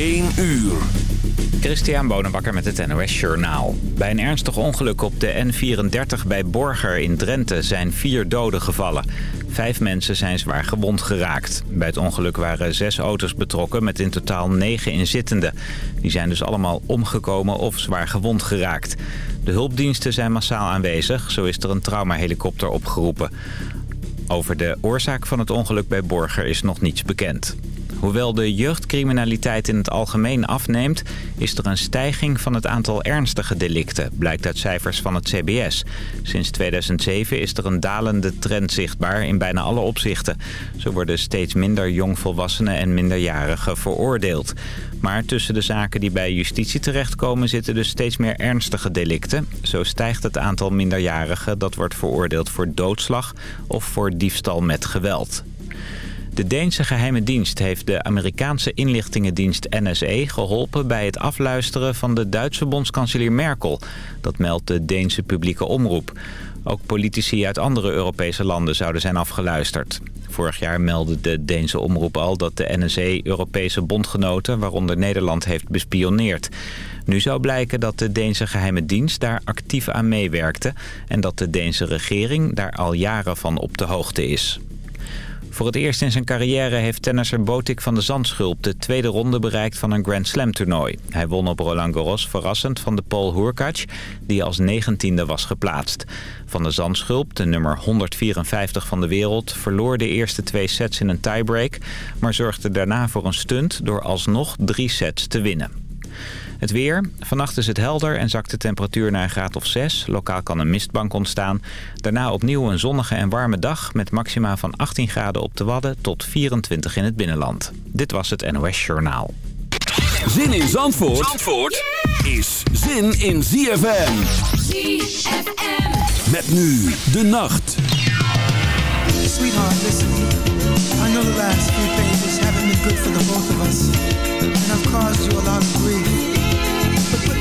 1 uur. Christian Bonenbakker met het NOS Journaal. Bij een ernstig ongeluk op de N34 bij Borger in Drenthe zijn vier doden gevallen. Vijf mensen zijn zwaar gewond geraakt. Bij het ongeluk waren zes auto's betrokken met in totaal negen inzittenden. Die zijn dus allemaal omgekomen of zwaar gewond geraakt. De hulpdiensten zijn massaal aanwezig. Zo is er een traumahelikopter opgeroepen. Over de oorzaak van het ongeluk bij Borger is nog niets bekend. Hoewel de jeugdcriminaliteit in het algemeen afneemt... is er een stijging van het aantal ernstige delicten, blijkt uit cijfers van het CBS. Sinds 2007 is er een dalende trend zichtbaar in bijna alle opzichten. Zo worden steeds minder jongvolwassenen en minderjarigen veroordeeld. Maar tussen de zaken die bij justitie terechtkomen zitten dus steeds meer ernstige delicten. Zo stijgt het aantal minderjarigen dat wordt veroordeeld voor doodslag of voor diefstal met geweld. De Deense geheime dienst heeft de Amerikaanse inlichtingendienst NSE geholpen bij het afluisteren van de Duitse bondskanselier Merkel. Dat meldt de Deense publieke omroep. Ook politici uit andere Europese landen zouden zijn afgeluisterd. Vorig jaar meldde de Deense omroep al dat de NSE Europese bondgenoten, waaronder Nederland, heeft bespioneerd. Nu zou blijken dat de Deense geheime dienst daar actief aan meewerkte... en dat de Deense regering daar al jaren van op de hoogte is. Voor het eerst in zijn carrière heeft tennisser Botik van de Zandschulp de tweede ronde bereikt van een Grand Slam toernooi. Hij won op Roland Garros verrassend van de Paul Hurkacz, die als negentiende was geplaatst. Van de Zandschulp, de nummer 154 van de wereld, verloor de eerste twee sets in een tiebreak, maar zorgde daarna voor een stunt door alsnog drie sets te winnen. Het weer. Vannacht is het helder en zakt de temperatuur naar een graad of 6. Lokaal kan een mistbank ontstaan. Daarna opnieuw een zonnige en warme dag met maxima van 18 graden op de Wadden tot 24 in het binnenland. Dit was het NOS Journaal. Zin in Zandvoort, Zandvoort is zin in ZFM. ZFM. Met nu de nacht. Sweetheart, listen. I know the last few pages haven't been good for the both of us. And I've caused you a lot of grief.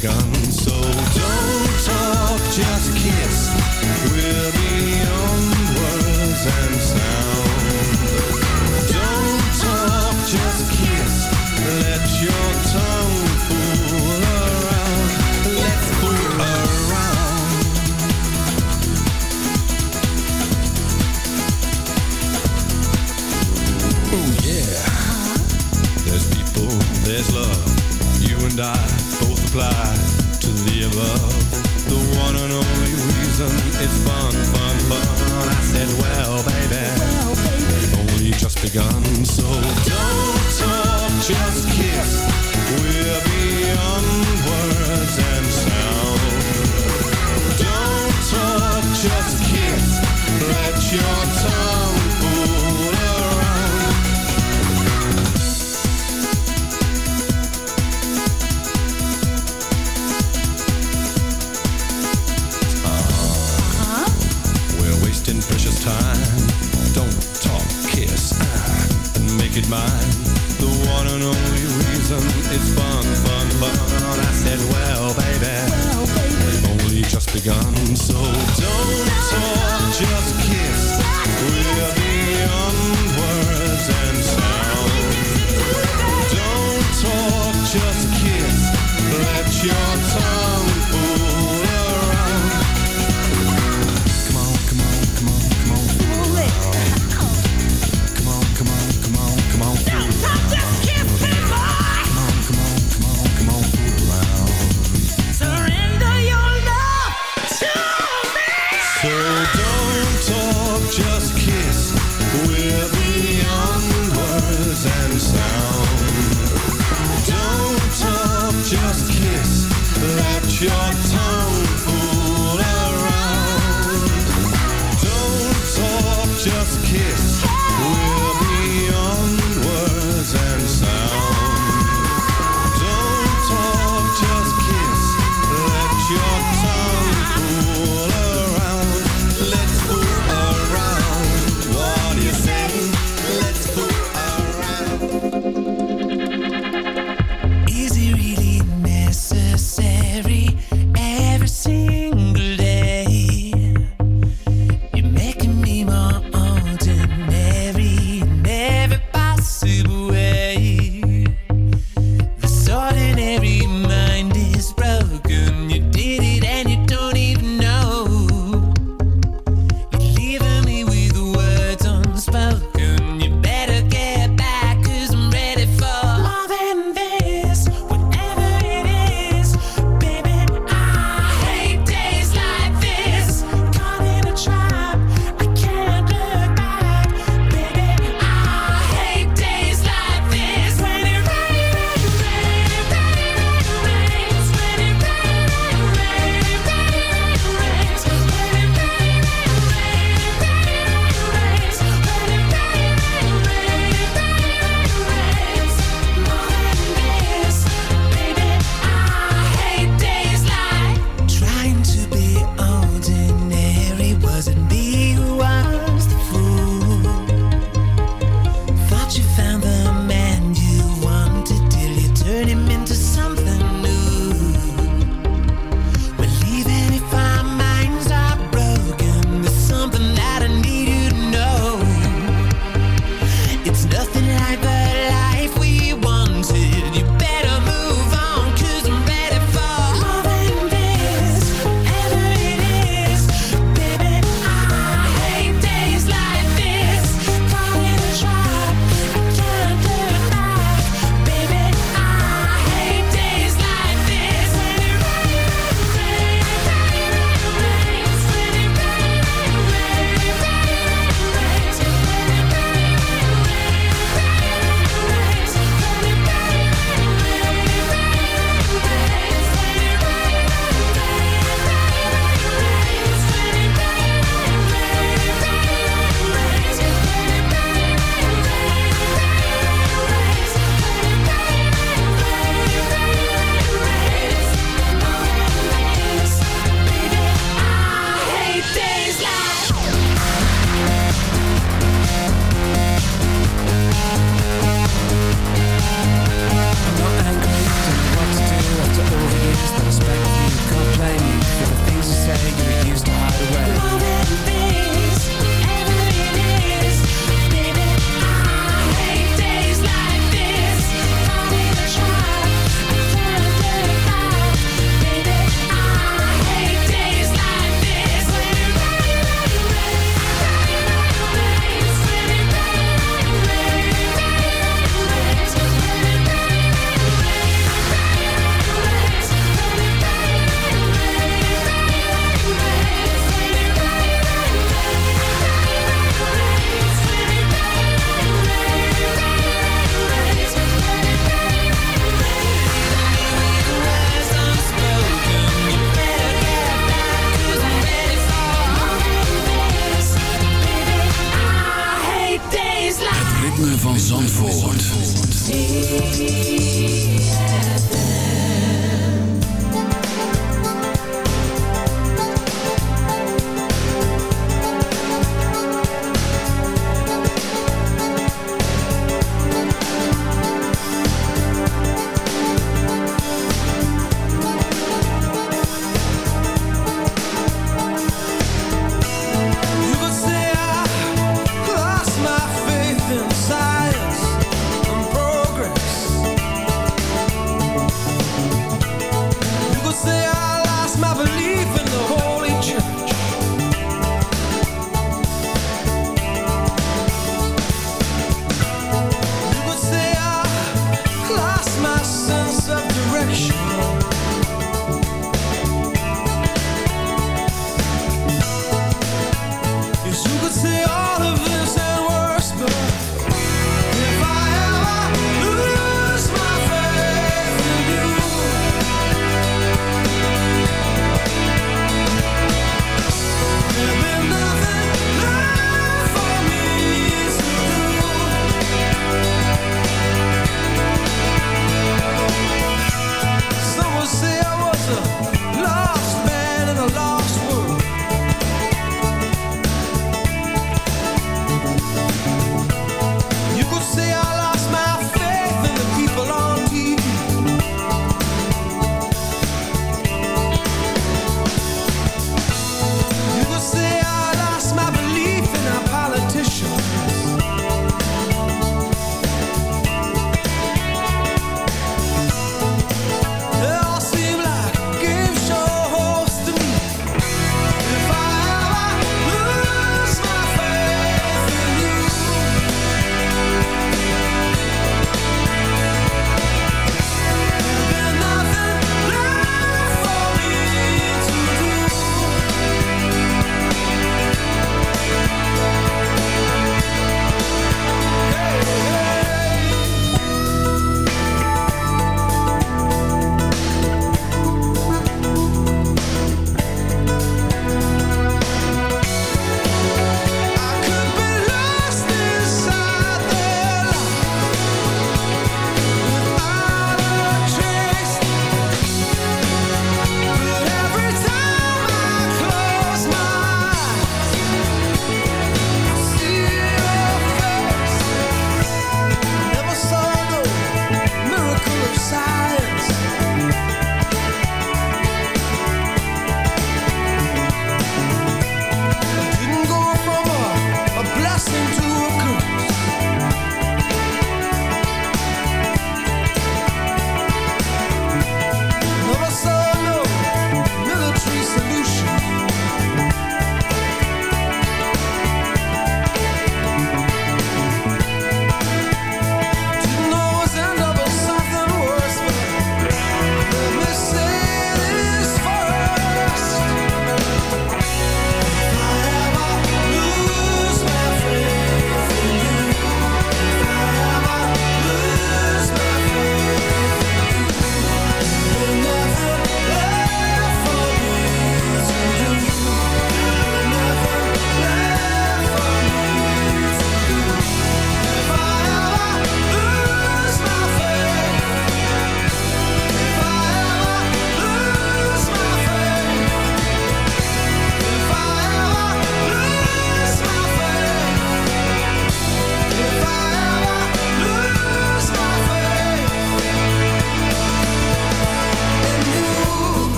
begun. So don't talk, just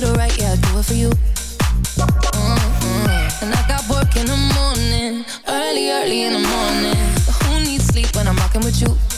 to the right, yeah, I do it for you. Mm-hmm. And I got work in the morning, early, early in the morning. But who needs sleep when I'm rocking with you?